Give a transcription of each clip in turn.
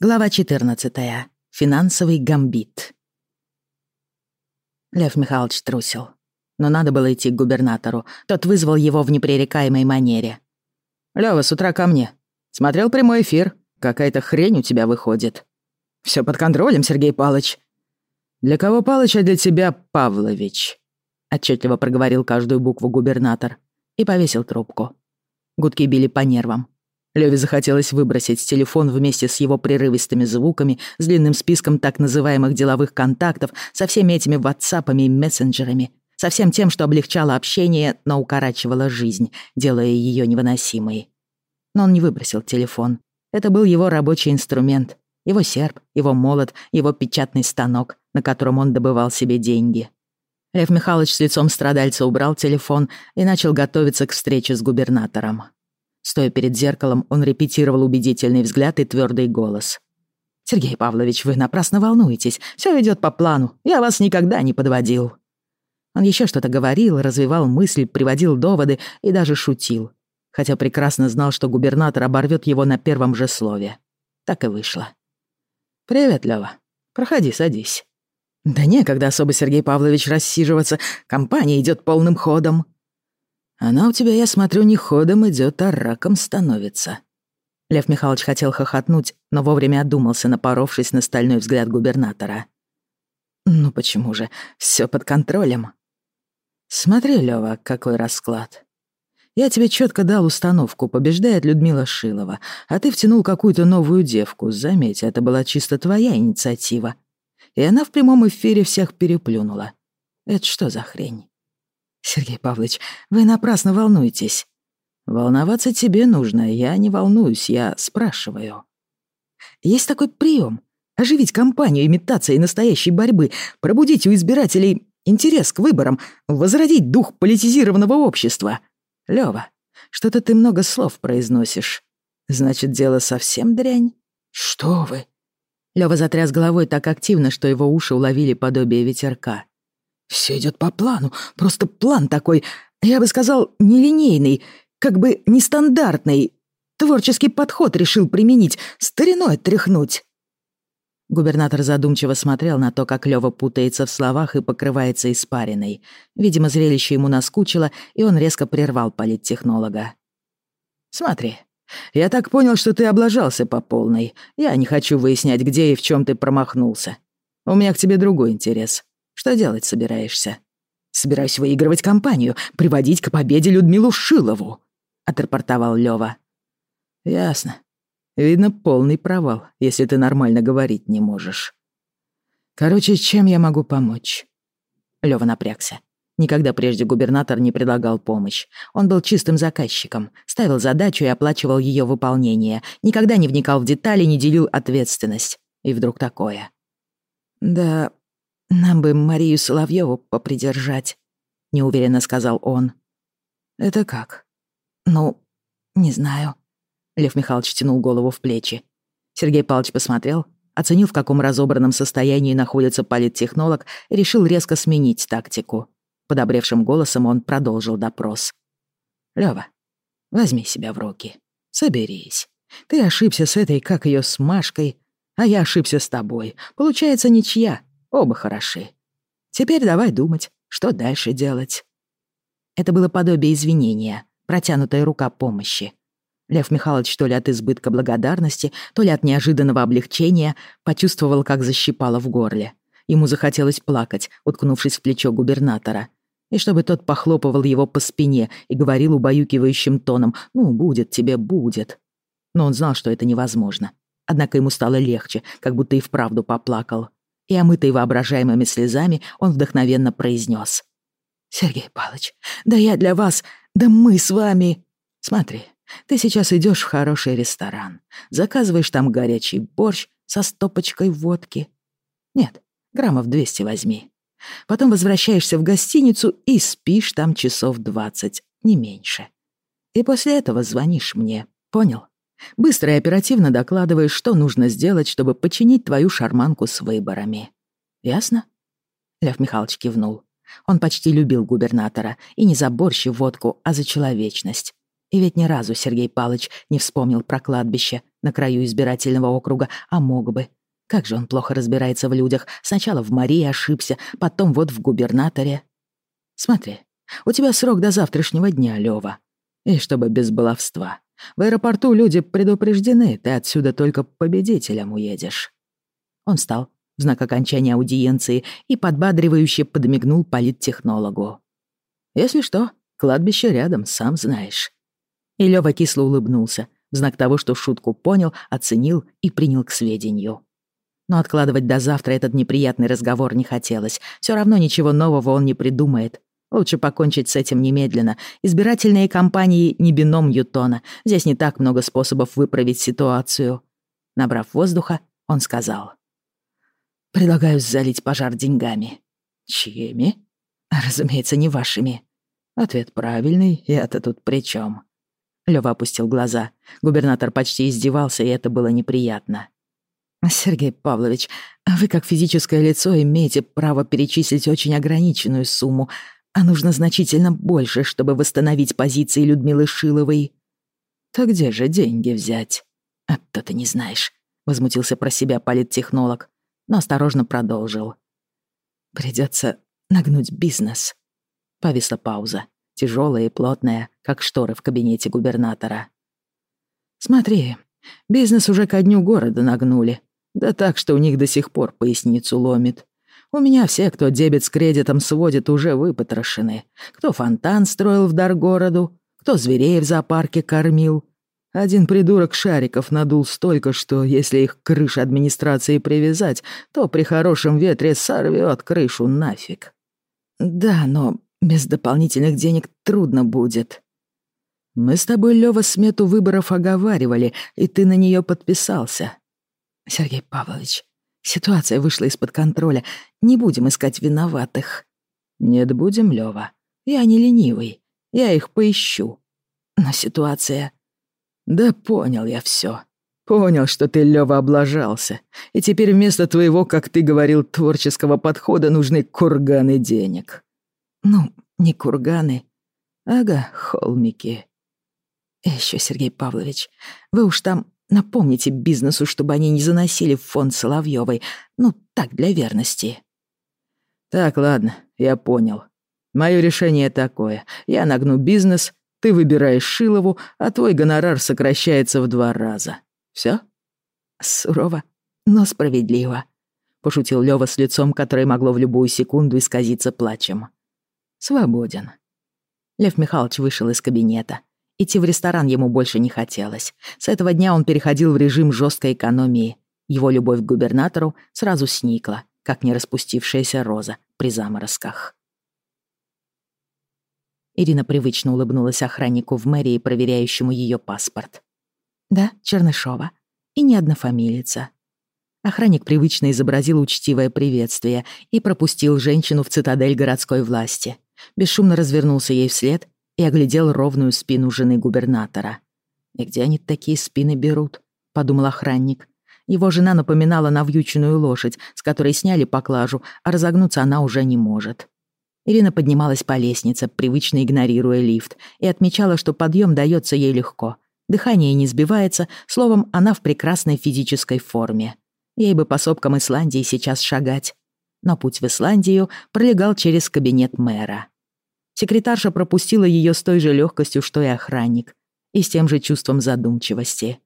Глава 14. Финансовый гамбит. Лев Михайлович трусил. Но надо было идти к губернатору. Тот вызвал его в непререкаемой манере. «Лёва, с утра ко мне. Смотрел прямой эфир. Какая-то хрень у тебя выходит». Все под контролем, Сергей Палыч». «Для кого Палыч, а для тебя Павлович?» Отчетливо проговорил каждую букву губернатор и повесил трубку. Гудки били по нервам. Леве захотелось выбросить телефон вместе с его прерывистыми звуками, с длинным списком так называемых деловых контактов, со всеми этими ватсапами и мессенджерами, со всем тем, что облегчало общение, но укорачивало жизнь, делая ее невыносимой. Но он не выбросил телефон. Это был его рабочий инструмент, его серп, его молот, его печатный станок, на котором он добывал себе деньги. Лев Михайлович с лицом страдальца убрал телефон и начал готовиться к встрече с губернатором. Стоя перед зеркалом, он репетировал убедительный взгляд и твердый голос. «Сергей Павлович, вы напрасно волнуетесь. Все идет по плану. Я вас никогда не подводил». Он еще что-то говорил, развивал мысль, приводил доводы и даже шутил. Хотя прекрасно знал, что губернатор оборвет его на первом же слове. Так и вышло. «Привет, Лёва. Проходи, садись». «Да некогда особо, Сергей Павлович, рассиживаться. Компания идет полным ходом», она у тебя, я смотрю, не ходом идет, а раком становится. Лев Михайлович хотел хохотнуть, но вовремя одумался, напоровшись на стальной взгляд губернатора. Ну почему же? Все под контролем. Смотри, Лева, какой расклад. Я тебе четко дал установку, побеждает Людмила Шилова, а ты втянул какую-то новую девку. Заметь, это была чисто твоя инициатива. И она в прямом эфире всех переплюнула. Это что за хрень? «Сергей Павлович, вы напрасно волнуетесь». «Волноваться тебе нужно. Я не волнуюсь, я спрашиваю». «Есть такой прием. Оживить кампанию имитации настоящей борьбы, пробудить у избирателей интерес к выборам, возродить дух политизированного общества. Лёва, что-то ты много слов произносишь. Значит, дело совсем дрянь?» «Что вы?» Лёва затряс головой так активно, что его уши уловили подобие ветерка. Все идет по плану, просто план такой, я бы сказал, нелинейный, как бы нестандартный. Творческий подход решил применить, стариной тряхнуть. Губернатор задумчиво смотрел на то, как Лёва путается в словах и покрывается испариной. Видимо, зрелище ему наскучило, и он резко прервал политтехнолога. «Смотри, я так понял, что ты облажался по полной. Я не хочу выяснять, где и в чем ты промахнулся. У меня к тебе другой интерес. Что делать собираешься? Собираюсь выигрывать кампанию, приводить к победе Людмилу Шилову, отрапортовал Лёва. Ясно. Видно, полный провал, если ты нормально говорить не можешь. Короче, чем я могу помочь? Лёва напрягся. Никогда прежде губернатор не предлагал помощь. Он был чистым заказчиком, ставил задачу и оплачивал ее выполнение, никогда не вникал в детали, не делил ответственность. И вдруг такое. «Да, «Нам бы Марию Соловьеву попридержать», — неуверенно сказал он. «Это как?» «Ну, не знаю». Лев Михайлович тянул голову в плечи. Сергей Павлович посмотрел, оценил, в каком разобранном состоянии находится политтехнолог, решил резко сменить тактику. Подобревшим голосом он продолжил допрос. «Лёва, возьми себя в руки. Соберись. Ты ошибся с этой, как её, с Машкой, а я ошибся с тобой. Получается ничья. Оба хороши. Теперь давай думать, что дальше делать. Это было подобие извинения, протянутая рука помощи. Лев Михайлович то ли от избытка благодарности, то ли от неожиданного облегчения почувствовал, как защипало в горле. Ему захотелось плакать, уткнувшись в плечо губернатора. И чтобы тот похлопывал его по спине и говорил убаюкивающим тоном «Ну, будет тебе, будет». Но он знал, что это невозможно. Однако ему стало легче, как будто и вправду поплакал и, омытый воображаемыми слезами, он вдохновенно произнес. «Сергей Павлович, да я для вас, да мы с вами...» «Смотри, ты сейчас идешь в хороший ресторан, заказываешь там горячий борщ со стопочкой водки. Нет, граммов 200 возьми. Потом возвращаешься в гостиницу и спишь там часов 20, не меньше. И после этого звонишь мне, понял? Быстро и оперативно докладываешь, что нужно сделать, чтобы починить твою шарманку с выборами. Ясно?» Лев Михайлович кивнул. Он почти любил губернатора, и не за борщ и водку, а за человечность. И ведь ни разу Сергей Палыч не вспомнил про кладбище на краю избирательного округа, а мог бы. Как же он плохо разбирается в людях. Сначала в Марии ошибся, потом вот в губернаторе. Смотри, у тебя срок до завтрашнего дня, Лёва. И чтобы без баловства. В аэропорту люди предупреждены, ты отсюда только победителем уедешь. Он встал в знак окончания аудиенции и подбадривающе подмигнул политтехнологу. Если что, кладбище рядом, сам знаешь. И Лёва кисло улыбнулся, в знак того, что шутку понял, оценил и принял к сведению. Но откладывать до завтра этот неприятный разговор не хотелось. Все равно ничего нового он не придумает. Лучше покончить с этим немедленно. Избирательные кампании не бином Ютона. Здесь не так много способов выправить ситуацию. Набрав воздуха, он сказал. «Предлагаю залить пожар деньгами». «Чьими?» «Разумеется, не вашими». Ответ правильный, я-то тут при чем? Лёва опустил глаза. Губернатор почти издевался, и это было неприятно. «Сергей Павлович, вы как физическое лицо имеете право перечислить очень ограниченную сумму, а нужно значительно больше, чтобы восстановить позиции Людмилы Шиловой». «То где же деньги взять?» «А то ты не знаешь», — возмутился про себя политтехнолог, но осторожно продолжил. «Придётся нагнуть бизнес». Повисла пауза тяжелая и плотная, как шторы в кабинете губернатора. «Смотри, бизнес уже ко дню города нагнули. Да так, что у них до сих пор поясницу ломит. У меня все, кто дебет с кредитом сводит, уже выпотрошены. Кто фонтан строил в дар городу, кто зверей в зоопарке кормил. Один придурок шариков надул столько, что если их к крыше администрации привязать, то при хорошем ветре сорвет крышу нафиг. Да, но без дополнительных денег трудно будет. Мы с тобой, Лёва, смету выборов оговаривали, и ты на неё подписался. Сергей Павлович, ситуация вышла из-под контроля. Не будем искать виноватых. Нет, будем, Лёва. Я не ленивый. Я их поищу. Но ситуация... Да понял я всё. Понял, что ты, Лёва, облажался. И теперь вместо твоего, как ты говорил, творческого подхода нужны курганы денег. Ну, не курганы. Ага, холмики. И еще, Сергей Павлович, вы уж там напомните бизнесу, чтобы они не заносили в фонд Соловьевой. Ну, так, для верности. Так, ладно, я понял. Мое решение такое. Я нагну бизнес, ты выбираешь Шилову, а твой гонорар сокращается в два раза. Все? Сурово, но справедливо. Пошутил Лёва с лицом, которое могло в любую секунду исказиться плачем. Свободен. Лев Михайлович вышел из кабинета. Идти в ресторан ему больше не хотелось. С этого дня он переходил в режим жесткой экономии. Его любовь к губернатору сразу сникла, как не распустившаяся роза при заморозках. Ирина привычно улыбнулась охраннику в мэрии, проверяющему ее паспорт. «Да, Чернышова. И не однофамилица». Охранник привычно изобразил учтивое приветствие и пропустил женщину в цитадель городской власти бесшумно развернулся ей вслед и оглядел ровную спину жены губернатора. «И где они такие спины берут?» — подумал охранник. Его жена напоминала навьюченную лошадь, с которой сняли поклажу, а разогнуться она уже не может. Ирина поднималась по лестнице, привычно игнорируя лифт, и отмечала, что подъем дается ей легко. Дыхание не сбивается, словом, она в прекрасной физической форме. Ей бы по сопкам Исландии сейчас шагать но путь в Исландию пролегал через кабинет мэра. Секретарша пропустила ее с той же легкостью, что и охранник, и с тем же чувством задумчивости.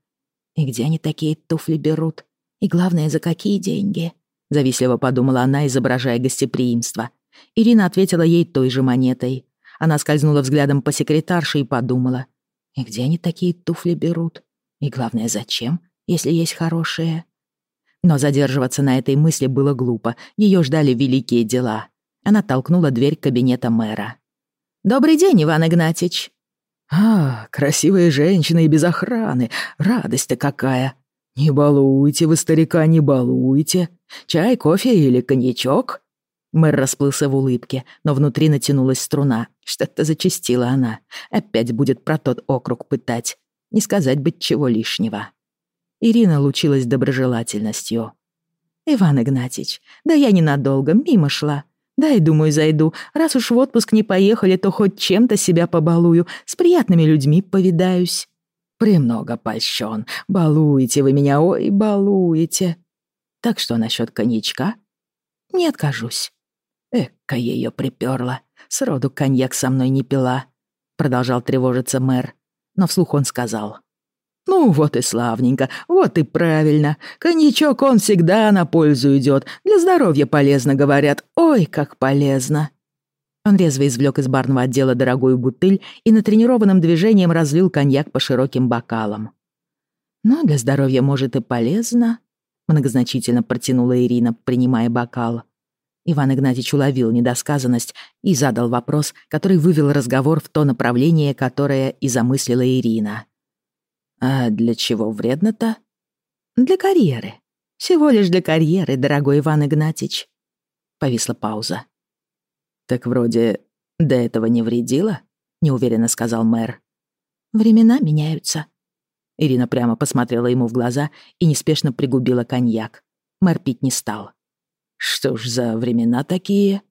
«И где они такие туфли берут? И главное, за какие деньги?» Завистливо подумала она, изображая гостеприимство. Ирина ответила ей той же монетой. Она скользнула взглядом по секретарше и подумала. «И где они такие туфли берут? И главное, зачем, если есть хорошие?» Но задерживаться на этой мысли было глупо. Ее ждали великие дела. Она толкнула дверь кабинета мэра. «Добрый день, Иван Игнатьич!» «А, красивые женщины и без охраны. Радость-то какая! Не балуйте вы старика, не балуйте. Чай, кофе или коньячок?» Мэр расплылся в улыбке, но внутри натянулась струна. Что-то зачастила она. Опять будет про тот округ пытать. Не сказать быть чего лишнего. Ирина лучилась доброжелательностью. «Иван Игнатьич, да я ненадолго, мимо шла. Дай, думаю, зайду. Раз уж в отпуск не поехали, то хоть чем-то себя побалую, с приятными людьми повидаюсь. Премного польщен. Балуете вы меня, ой, балуете. Так что насчет коньячка? Не откажусь. Эка ее приперла. Сроду коньяк со мной не пила. Продолжал тревожиться мэр. Но вслух он сказал. «Ну, вот и славненько, вот и правильно. Коньячок он всегда на пользу идет. Для здоровья полезно, говорят. Ой, как полезно!» Он резво извлек из барного отдела дорогую бутыль и натренированным движением разлил коньяк по широким бокалам. «Ну, для здоровья, может, и полезно», — многозначительно протянула Ирина, принимая бокал. Иван Игнатьич уловил недосказанность и задал вопрос, который вывел разговор в то направление, которое и замыслила Ирина. А для чего вредно-то? Для карьеры. Всего лишь для карьеры, дорогой Иван Игнатьич. Повисла пауза. Так вроде до этого не вредило? Неуверенно сказал мэр. Времена меняются. Ирина прямо посмотрела ему в глаза и неспешно пригубила коньяк. Мэр пить не стал. Что ж за времена такие?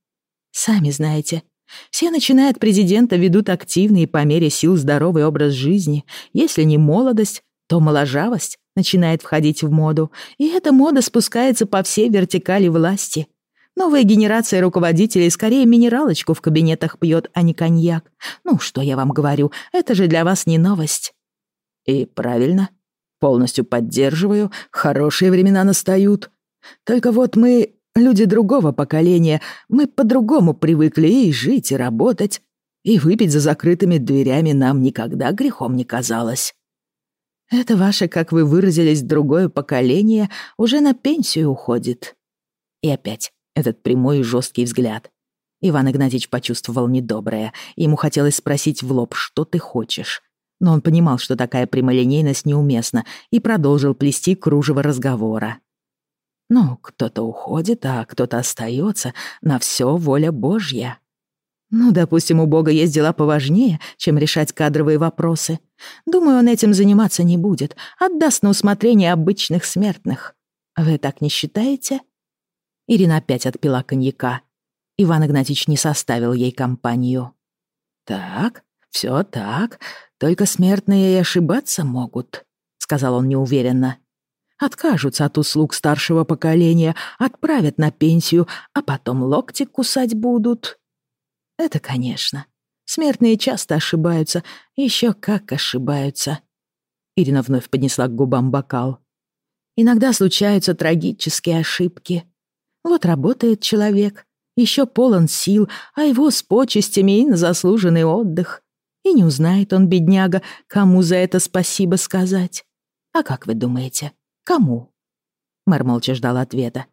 Сами знаете, все, начиная от президента, ведут активный и по мере сил здоровый образ жизни. Если не молодость, то моложавость начинает входить в моду, и эта мода спускается по всей вертикали власти. Новая генерация руководителей скорее минералочку в кабинетах пьет, а не коньяк. Ну, что я вам говорю, это же для вас не новость. И правильно, полностью поддерживаю, хорошие времена настают. Только вот мы Люди другого поколения, мы по-другому привыкли и жить, и работать, и выпить за закрытыми дверями нам никогда грехом не казалось. Это ваше, как вы выразились, другое поколение уже на пенсию уходит. И опять этот прямой и жесткий взгляд. Иван Игнатьевич почувствовал недоброе, ему хотелось спросить в лоб, что ты хочешь. Но он понимал, что такая прямолинейность неуместна, и продолжил плести кружево разговора. Ну, кто-то уходит, а кто-то остается. На все воля Божья. Ну, допустим, у Бога есть дела поважнее, чем решать кадровые вопросы. Думаю, он этим заниматься не будет. Отдаст на усмотрение обычных смертных. Вы так не считаете? Ирина опять отпила коньяка. Иван Игнатьевич не составил ей компанию. «Так, все так, только смертные и ошибаться могут», — сказал он неуверенно откажутся от услуг старшего поколения, отправят на пенсию, а потом локти кусать будут. Это, конечно. Смертные часто ошибаются, еще как ошибаются. Ирина вновь поднесла к губам бокал. Иногда случаются трагические ошибки. Вот работает человек, еще полон сил, а его с почестями и на заслуженный отдых. И не узнает он, бедняга, кому за это спасибо сказать. А как вы думаете, Кому?» Мэр молча ждал ответа.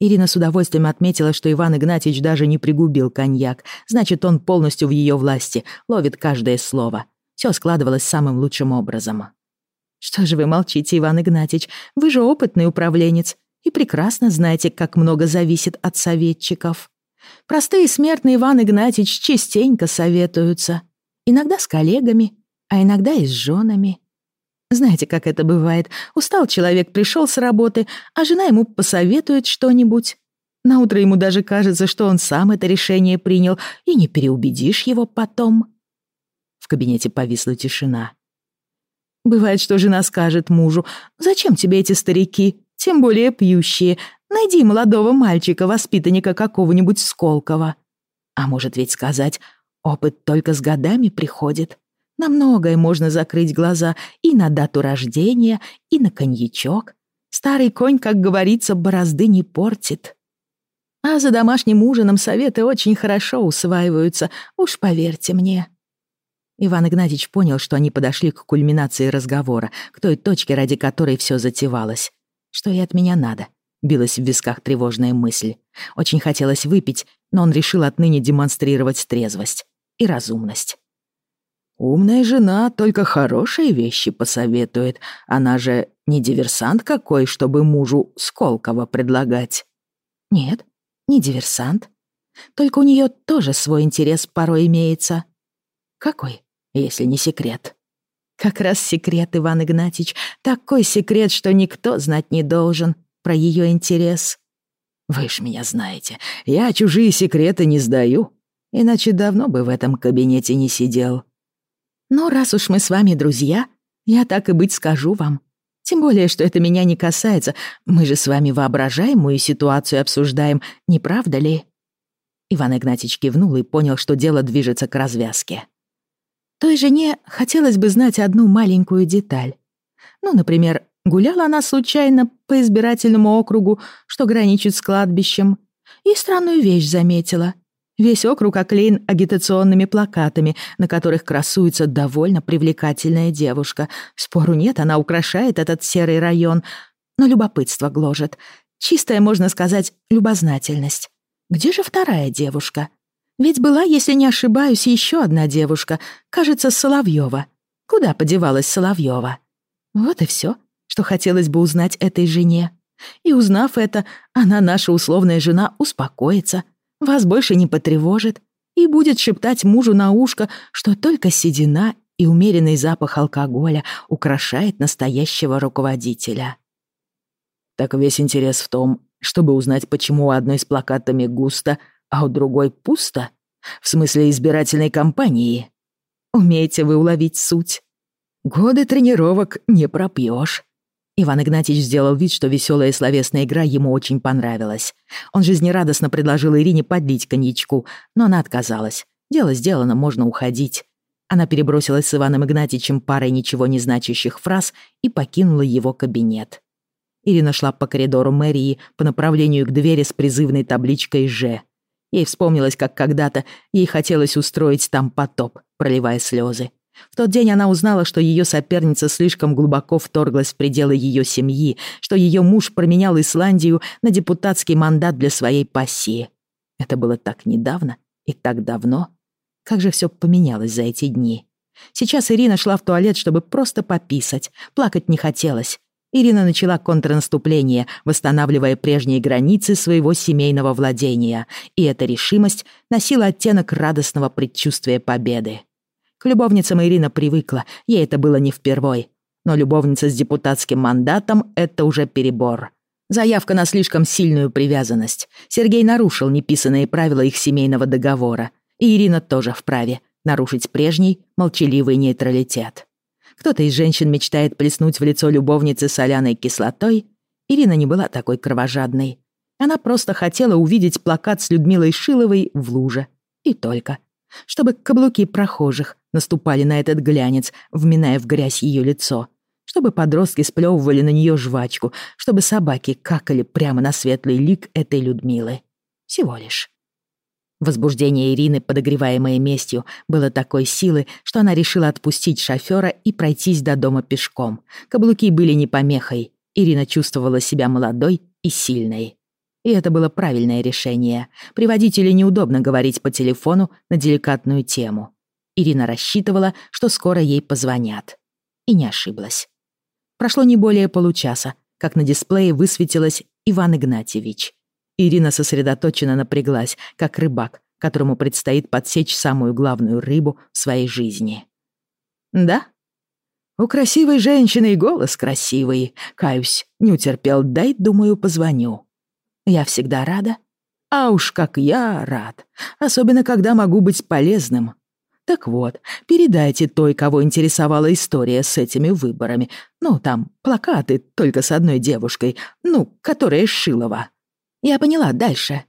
Ирина с удовольствием отметила, что Иван Игнатьевич даже не пригубил коньяк. Значит, он полностью в ее власти, ловит каждое слово. Все складывалось самым лучшим образом. «Что же вы молчите, Иван Игнатьевич? Вы же опытный управленец и прекрасно знаете, как много зависит от советчиков. Простые смертные Иван Игнатьевич частенько советуются. Иногда с коллегами, а иногда и с женами. Знаете, как это бывает. Устал человек, пришел с работы, а жена ему посоветует что-нибудь. Наутро ему даже кажется, что он сам это решение принял, и не переубедишь его потом. В кабинете повисла тишина. Бывает, что жена скажет мужу, «Зачем тебе эти старики, тем более пьющие? Найди молодого мальчика, воспитанника какого-нибудь Сколково». А может ведь сказать, опыт только с годами приходит. На многое можно закрыть глаза и на дату рождения, и на коньячок. Старый конь, как говорится, борозды не портит. А за домашним ужином советы очень хорошо усваиваются, уж поверьте мне. Иван Игнатьевич понял, что они подошли к кульминации разговора, к той точке, ради которой все затевалось. Что и от меня надо. Билась в висках тревожная мысль. Очень хотелось выпить, но он решил отныне демонстрировать трезвость и разумность. Умная жена только хорошие вещи посоветует. Она же не диверсант какой, чтобы мужу Сколково предлагать. Нет, не диверсант. Только у нее тоже свой интерес порой имеется. Какой, если не секрет? Как раз секрет, Иван Игнатьич. Такой секрет, что никто знать не должен про ее интерес. Вы ж меня знаете, я чужие секреты не сдаю, иначе давно бы в этом кабинете не сидел. Но раз уж мы с вами друзья, я так и быть скажу вам. Тем более, что это меня не касается, мы же с вами воображаемую ситуацию обсуждаем, не правда ли?» Иван Игнатьич кивнул и понял, что дело движется к развязке. Той жене хотелось бы знать одну маленькую деталь. Ну, например, Гуляла она случайно по избирательному округу, что граничит с кладбищем, и странную вещь заметила. Весь округ оклеен агитационными плакатами, на которых красуется довольно привлекательная девушка. Спору нет, она украшает этот серый район, но любопытство гложет. Чистая, можно сказать, любознательность. Где же вторая девушка? Ведь была, если не ошибаюсь, еще одна девушка, кажется, Соловьева. Куда подевалась Соловьева? Вот и все что хотелось бы узнать этой жене. И узнав это, она, наша условная жена, успокоится, вас больше не потревожит и будет шептать мужу на ушко, что только седина и умеренный запах алкоголя украшает настоящего руководителя. Так весь интерес в том, чтобы узнать, почему у одной с плакатами густо, а у другой пусто? В смысле избирательной кампании? Умеете вы уловить суть? Годы тренировок не пропьешь. Иван Игнатьевич сделал вид, что веселая словесная игра ему очень понравилась. Он жизнерадостно предложил Ирине подлить коньячку, но она отказалась. Дело сделано, можно уходить. Она перебросилась с Иваном Игнатьевичем парой ничего не значащих фраз и покинула его кабинет. Ирина шла по коридору мэрии по направлению к двери с призывной табличкой «Ж». Ей вспомнилось, как когда-то ей хотелось устроить там потоп, проливая слезы. В тот день она узнала, что ее соперница слишком глубоко вторглась в пределы ее семьи, что ее муж променял Исландию на депутатский мандат для своей пассии. Это было так недавно и так давно. Как же все поменялось за эти дни. Сейчас Ирина шла в туалет, чтобы просто пописать. Плакать не хотелось. Ирина начала контрнаступление, восстанавливая прежние границы своего семейного владения, и эта решимость носила оттенок радостного предчувствия победы. К любовницам Ирина привыкла, ей это было не впервой. Но любовница с депутатским мандатом — это уже перебор. Заявка на слишком сильную привязанность. Сергей нарушил неписанные правила их семейного договора. И Ирина тоже вправе нарушить прежний молчаливый нейтралитет. Кто-то из женщин мечтает плеснуть в лицо любовницы соляной кислотой. Ирина не была такой кровожадной. Она просто хотела увидеть плакат с Людмилой Шиловой в луже. И только. Чтобы каблуки прохожих наступали на этот глянец, вминая в грязь ее лицо, чтобы подростки сплевывали на нее жвачку, чтобы собаки какали прямо на светлый лик этой Людмилы. Всего лишь. Возбуждение Ирины, подогреваемое местью, было такой силы, что она решила отпустить шофера и пройтись до дома пешком. Каблуки были не помехой. Ирина чувствовала себя молодой и сильной. И это было правильное решение. При водителе неудобно говорить по телефону на деликатную тему. Ирина рассчитывала, что скоро ей позвонят. И не ошиблась. Прошло не более получаса, как на дисплее высветилось Иван Игнатьевич. Ирина сосредоточенно напряглась, как рыбак, которому предстоит подсечь самую главную рыбу в своей жизни. «Да?» «У красивой женщины и голос красивый. Каюсь, не утерпел, дай, думаю, позвоню». «Я всегда рада». «А уж как я рад. Особенно, когда могу быть полезным. Так вот, передайте той, кого интересовала история с этими выборами. Ну, там, плакаты только с одной девушкой, ну, которая Шилова. Я поняла, дальше.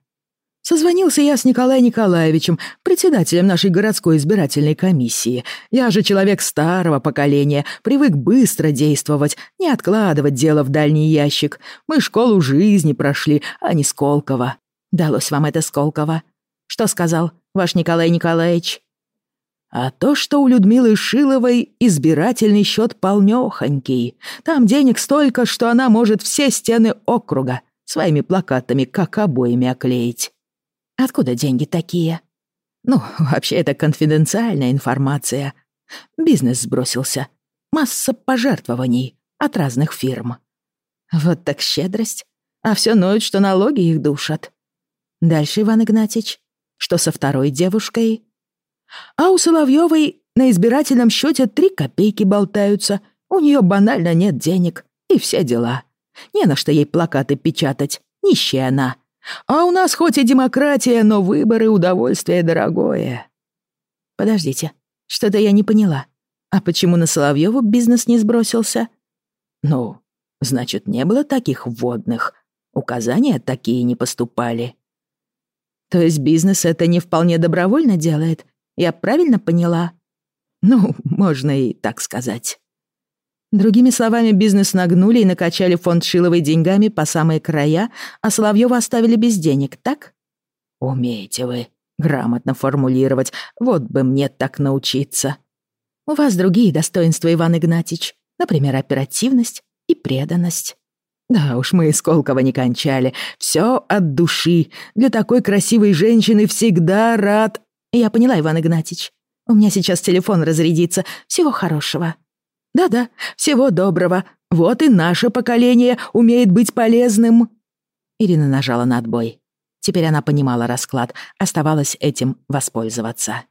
Созвонился я с Николаем Николаевичем, председателем нашей городской избирательной комиссии. Я же человек старого поколения, привык быстро действовать, не откладывать дело в дальний ящик. Мы школу жизни прошли, а не Сколково. Далось вам это Сколково? Что сказал ваш Николай Николаевич? А то, что у Людмилы Шиловой избирательный счет полнёхонький. Там денег столько, что она может все стены округа своими плакатами, как обоями оклеить. Откуда деньги такие? Ну, вообще это конфиденциальная информация. Бизнес сбросился. Масса пожертвований от разных фирм. Вот так щедрость. А все ноют, что налоги их душат. Дальше, Иван Игнатьич, что со второй девушкой? А у Соловьевой на избирательном счете три копейки болтаются. У нее банально нет денег. И все дела. Не на что ей плакаты печатать. Нищая она. А у нас хоть и демократия, но выборы удовольствие дорогое. Подождите, что-то я не поняла. А почему на Соловьёву бизнес не сбросился? Ну, значит, не было таких вводных. Указания такие не поступали. То есть бизнес это не вполне добровольно делает? Я правильно поняла? Ну, можно и так сказать. Другими словами, бизнес нагнули и накачали фонд Шиловой деньгами по самые края, а Соловьёва оставили без денег, так? Умеете вы грамотно формулировать, вот бы мне так научиться. У вас другие достоинства, Иван Игнатьич, например, оперативность и преданность. Да уж, мы из Колкова не кончали. Все от души. Для такой красивой женщины всегда рад... Я поняла, Иван Игнатьич. У меня сейчас телефон разрядится. Всего хорошего. Да-да, всего доброго. Вот и наше поколение умеет быть полезным. Ирина нажала на отбой. Теперь она понимала расклад, оставалось этим воспользоваться.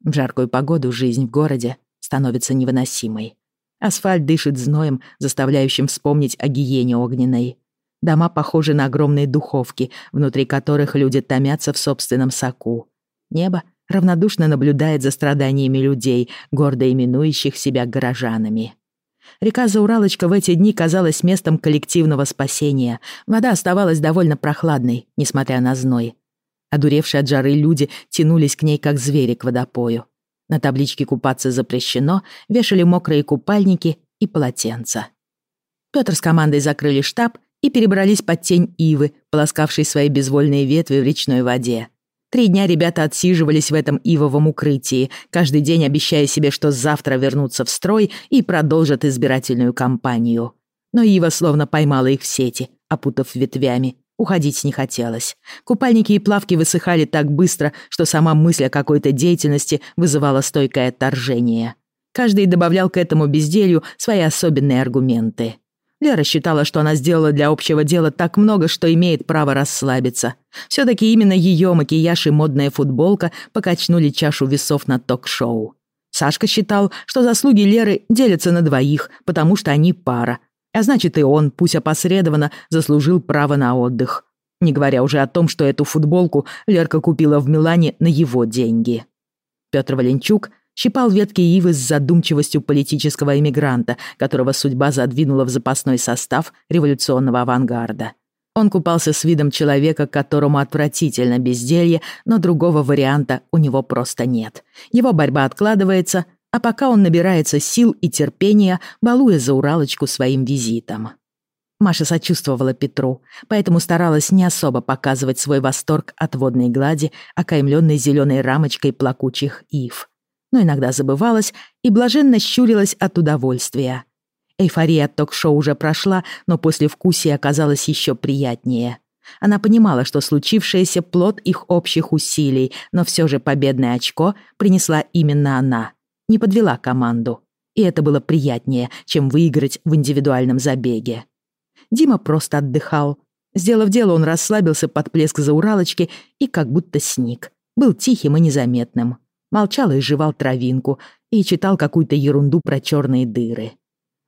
В жаркую погоду жизнь в городе становится невыносимой. Асфальт дышит зноем, заставляющим вспомнить о гиене огненной. Дома похожи на огромные духовки, внутри которых люди томятся в собственном соку. Небо равнодушно наблюдает за страданиями людей, гордо именующих себя горожанами. Река Зауралочка в эти дни казалась местом коллективного спасения. Вода оставалась довольно прохладной, несмотря на зной. Одуревшие от жары люди тянулись к ней, как звери к водопою. На табличке «Купаться запрещено» вешали мокрые купальники и полотенца. Пётр с командой закрыли штаб и перебрались под тень ивы, полоскавшей свои безвольные ветви в речной воде. Три дня ребята отсиживались в этом ивовом укрытии, каждый день обещая себе, что завтра вернутся в строй и продолжат избирательную кампанию. Но ива словно поймала их в сети, опутав ветвями. Уходить не хотелось. Купальники и плавки высыхали так быстро, что сама мысль о какой-то деятельности вызывала стойкое отторжение. Каждый добавлял к этому безделью свои особенные аргументы. Лера считала, что она сделала для общего дела так много, что имеет право расслабиться. Все-таки именно ее макияж и модная футболка покачнули чашу весов на ток-шоу. Сашка считал, что заслуги Леры делятся на двоих, потому что они пара. А значит, и он, пусть опосредованно, заслужил право на отдых. Не говоря уже о том, что эту футболку Лерка купила в Милане на его деньги. Петр Валенчук – щипал ветки ивы с задумчивостью политического эмигранта, которого судьба задвинула в запасной состав революционного авангарда. Он купался с видом человека, которому отвратительно безделье, но другого варианта у него просто нет. Его борьба откладывается, а пока он набирается сил и терпения, балуя за Уралочку своим визитом. Маша сочувствовала Петру, поэтому старалась не особо показывать свой восторг от водной глади, окаймленной зеленой рамочкой плакучих ив но иногда забывалась и блаженно щурилась от удовольствия. Эйфория от ток-шоу уже прошла, но после вкусия оказалось еще приятнее. Она понимала, что случившееся плод их общих усилий, но все же победное очко принесла именно она. Не подвела команду. И это было приятнее, чем выиграть в индивидуальном забеге. Дима просто отдыхал. Сделав дело, он расслабился под плеск за Уралочки и как будто сник. Был тихим и незаметным молчал и жевал травинку и читал какую-то ерунду про черные дыры.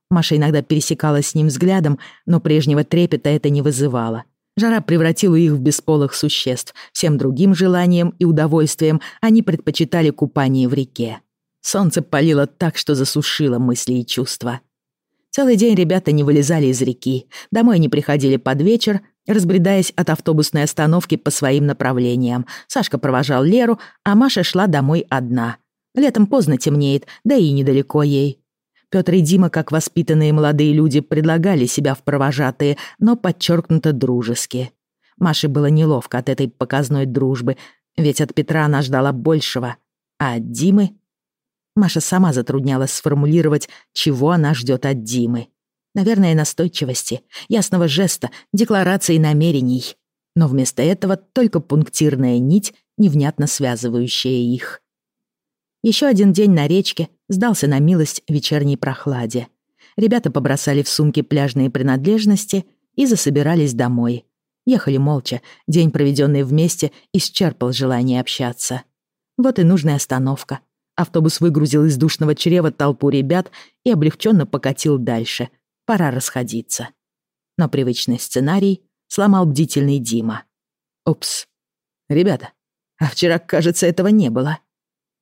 Маша иногда пересекалась с ним взглядом, но прежнего трепета это не вызывало. Жара превратила их в бесполых существ. Всем другим желанием и удовольствием они предпочитали купание в реке. Солнце палило так, что засушило мысли и чувства. Целый день ребята не вылезали из реки. Домой они приходили под вечер, разбредаясь от автобусной остановки по своим направлениям. Сашка провожал Леру, а Маша шла домой одна. Летом поздно темнеет, да и недалеко ей. Пётр и Дима, как воспитанные молодые люди, предлагали себя в провожатые, но подчеркнуто дружески. Маше было неловко от этой показной дружбы, ведь от Петра она ждала большего, а от Димы... Маша сама затруднялась сформулировать, чего она ждет от Димы. Наверное, настойчивости, ясного жеста, декларации намерений. Но вместо этого только пунктирная нить, невнятно связывающая их. Еще один день на речке сдался на милость вечерней прохладе. Ребята побросали в сумки пляжные принадлежности и засобирались домой. Ехали молча, день, проведенный вместе, исчерпал желание общаться. Вот и нужная остановка. Автобус выгрузил из душного чрева толпу ребят и облегченно покатил дальше, Пора расходиться. Но привычный сценарий сломал бдительный Дима. «Упс. Ребята, а вчера, кажется, этого не было».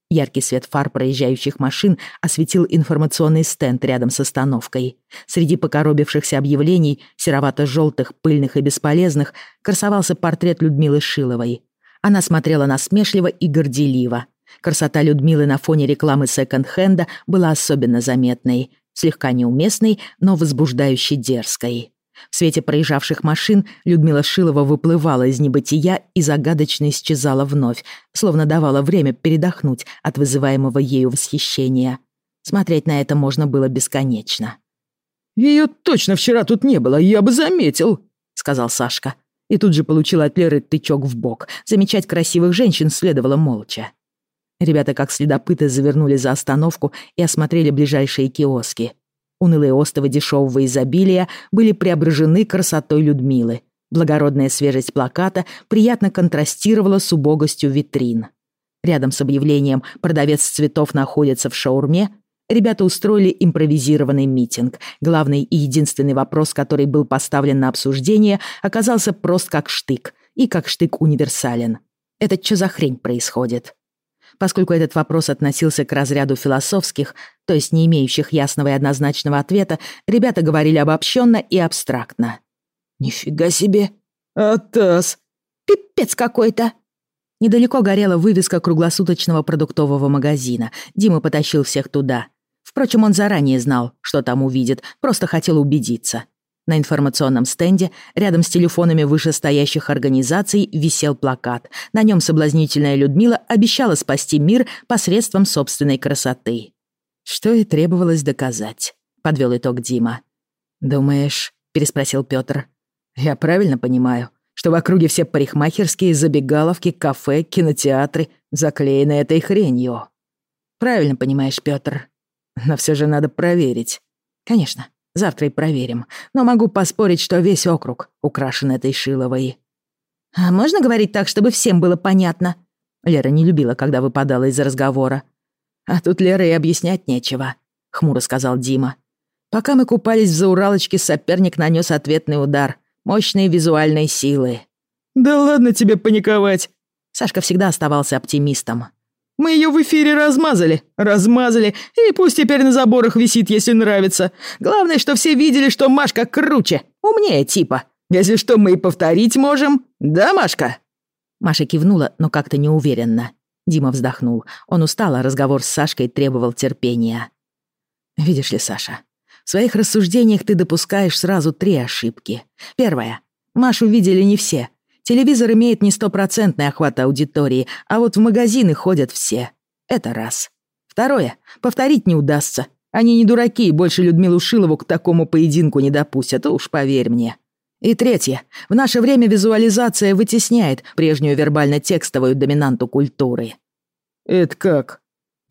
Яркий свет фар проезжающих машин осветил информационный стенд рядом с остановкой. Среди покоробившихся объявлений, серовато-желтых, пыльных и бесполезных, красовался портрет Людмилы Шиловой. Она смотрела насмешливо и горделиво. Красота Людмилы на фоне рекламы секонд-хенда была особенно заметной, слегка неуместной, но возбуждающе дерзкой. В свете проезжавших машин Людмила Шилова выплывала из небытия и загадочно исчезала вновь, словно давала время передохнуть от вызываемого ею восхищения. Смотреть на это можно было бесконечно. «Её точно вчера тут не было, я бы заметил», — сказал Сашка. И тут же получил от Леры тычок в бок. Замечать красивых женщин следовало молча. Ребята как следопыты завернули за остановку и осмотрели ближайшие киоски — Унылые остовы дешевого изобилия были преображены красотой Людмилы. Благородная свежесть плаката приятно контрастировала с убогостью витрин. Рядом с объявлением «Продавец цветов находится в шаурме» ребята устроили импровизированный митинг. Главный и единственный вопрос, который был поставлен на обсуждение, оказался прост как штык. И как штык универсален. Это что за хрень происходит? Поскольку этот вопрос относился к разряду философских, то есть не имеющих ясного и однозначного ответа, ребята говорили обобщенно и абстрактно. «Нифига себе! Атас! Пипец какой-то!» Недалеко горела вывеска круглосуточного продуктового магазина. Дима потащил всех туда. Впрочем, он заранее знал, что там увидит, просто хотел убедиться. На информационном стенде рядом с телефонами вышестоящих организаций висел плакат. На нем соблазнительная Людмила обещала спасти мир посредством собственной красоты. Что и требовалось доказать, подвел итог Дима. «Думаешь?» — переспросил Пётр. «Я правильно понимаю, что в округе все парикмахерские, забегаловки, кафе, кинотеатры заклеены этой хренью?» «Правильно понимаешь, Пётр. Но все же надо проверить. Конечно, Завтра и проверим. Но могу поспорить, что весь округ украшен этой Шиловой». «А можно говорить так, чтобы всем было понятно?» Лера не любила, когда выпадала из разговора. «А тут Лера и объяснять нечего», — хмуро сказал Дима. «Пока мы купались в зауралочке, соперник нанес ответный удар. Мощные визуальные силы». «Да ладно тебе паниковать!» Сашка всегда оставался оптимистом. Мы ее в эфире размазали, размазали, и пусть теперь на заборах висит, если нравится. Главное, что все видели, что Машка круче, умнее типа. Если что, мы и повторить можем. Да, Машка?» Маша кивнула, но как-то неуверенно. Дима вздохнул. Он устал, а разговор с Сашкой требовал терпения. «Видишь ли, Саша, в своих рассуждениях ты допускаешь сразу три ошибки. Первая. Машу видели не все, Телевизор имеет не стопроцентный охват аудитории, а вот в магазины ходят все. Это раз. Второе. Повторить не удастся. Они не дураки и больше Людмилу Шилову к такому поединку не допустят, уж поверь мне. И третье. В наше время визуализация вытесняет прежнюю вербально-текстовую доминанту культуры. Это как?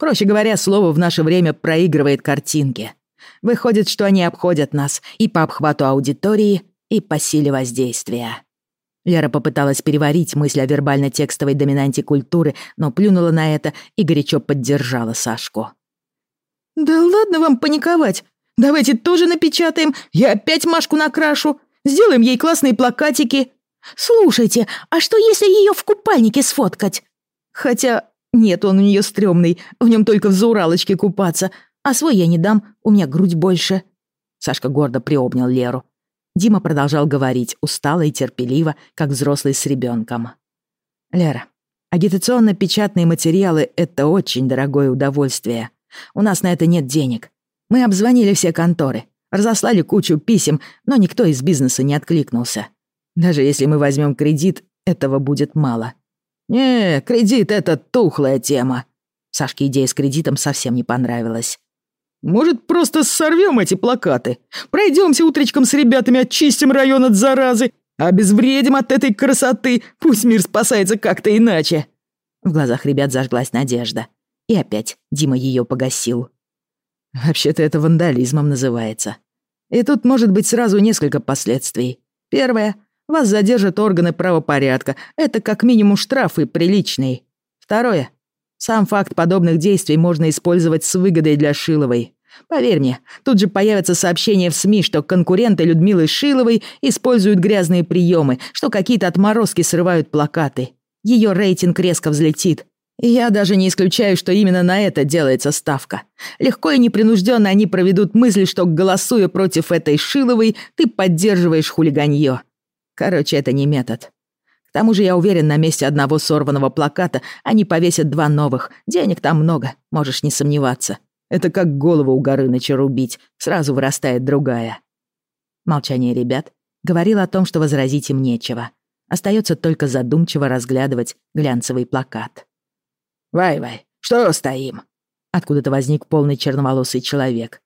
Проще говоря, слово в наше время проигрывает картинки. Выходит, что они обходят нас и по обхвату аудитории, и по силе воздействия. Лера попыталась переварить мысль о вербально-текстовой доминанте культуры, но плюнула на это и горячо поддержала Сашку. «Да ладно вам паниковать. Давайте тоже напечатаем. Я опять Машку накрашу. Сделаем ей классные плакатики. Слушайте, а что если ее в купальнике сфоткать? Хотя нет, он у нее стрёмный, в нем только в зауралочке купаться. А свой я не дам, у меня грудь больше». Сашка гордо приобнял Леру. Дима продолжал говорить, устало и терпеливо, как взрослый с ребенком. «Лера, агитационно-печатные материалы — это очень дорогое удовольствие. У нас на это нет денег. Мы обзвонили все конторы, разослали кучу писем, но никто из бизнеса не откликнулся. Даже если мы возьмем кредит, этого будет мало. Не, кредит — это тухлая тема. Сашке идея с кредитом совсем не понравилась. Может, просто сорвем эти плакаты? Пройдемся утречком с ребятами, очистим район от заразы, обезвредим от этой красоты, пусть мир спасается как-то иначе». В глазах ребят зажглась надежда. И опять Дима ее погасил. «Вообще-то это вандализмом называется. И тут может быть сразу несколько последствий. Первое. Вас задержат органы правопорядка. Это как минимум штрафы приличный. Второе. Сам факт подобных действий можно использовать с выгодой для Шиловой. Поверь мне, тут же появятся сообщения в СМИ, что конкуренты Людмилы Шиловой используют грязные приемы, что какие-то отморозки срывают плакаты. Ее рейтинг резко взлетит. И я даже не исключаю, что именно на это делается ставка. Легко и непринужденно они проведут мысль, что, голосуя против этой Шиловой, ты поддерживаешь хулиганье. Короче, это не метод. К тому же я уверен, на месте одного сорванного плаката они повесят два новых. Денег там много, можешь не сомневаться. Это как голову у Горыныча рубить, сразу вырастает другая. Молчание ребят говорило о том, что возразить им нечего. Остается только задумчиво разглядывать глянцевый плакат. «Вай-вай, что стоим?» Откуда-то возник полный черноволосый человек.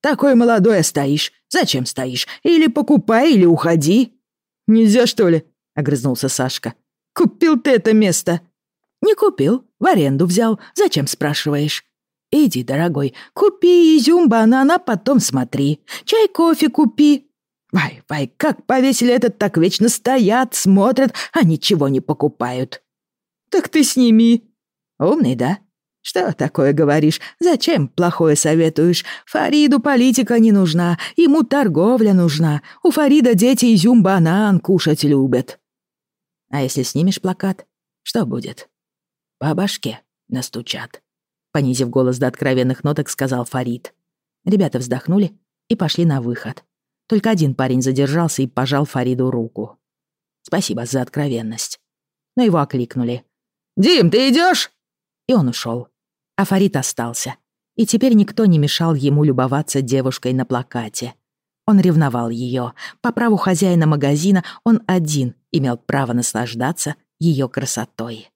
«Такой молодой, а стоишь. Зачем стоишь? Или покупай, или уходи». «Нельзя, что ли?» — огрызнулся Сашка. «Купил ты это место?» «Не купил, в аренду взял. Зачем спрашиваешь?» «Иди, дорогой, купи изюм, банан, а потом смотри. Чай, кофе купи». «Вай, вай, как повесили этот, так вечно стоят, смотрят, а ничего не покупают». «Так ты сними». «Умный, да? Что такое говоришь? Зачем плохое советуешь? Фариду политика не нужна, ему торговля нужна. У Фарида дети изюм-банан кушать любят». «А если снимешь плакат, что будет?» «По башке настучат» понизив голос до откровенных ноток, сказал Фарид. Ребята вздохнули и пошли на выход. Только один парень задержался и пожал Фариду руку. Спасибо за откровенность. Но его окликнули. «Дим, ты идешь? И он ушел. А Фарид остался. И теперь никто не мешал ему любоваться девушкой на плакате. Он ревновал ее. По праву хозяина магазина он один имел право наслаждаться ее красотой.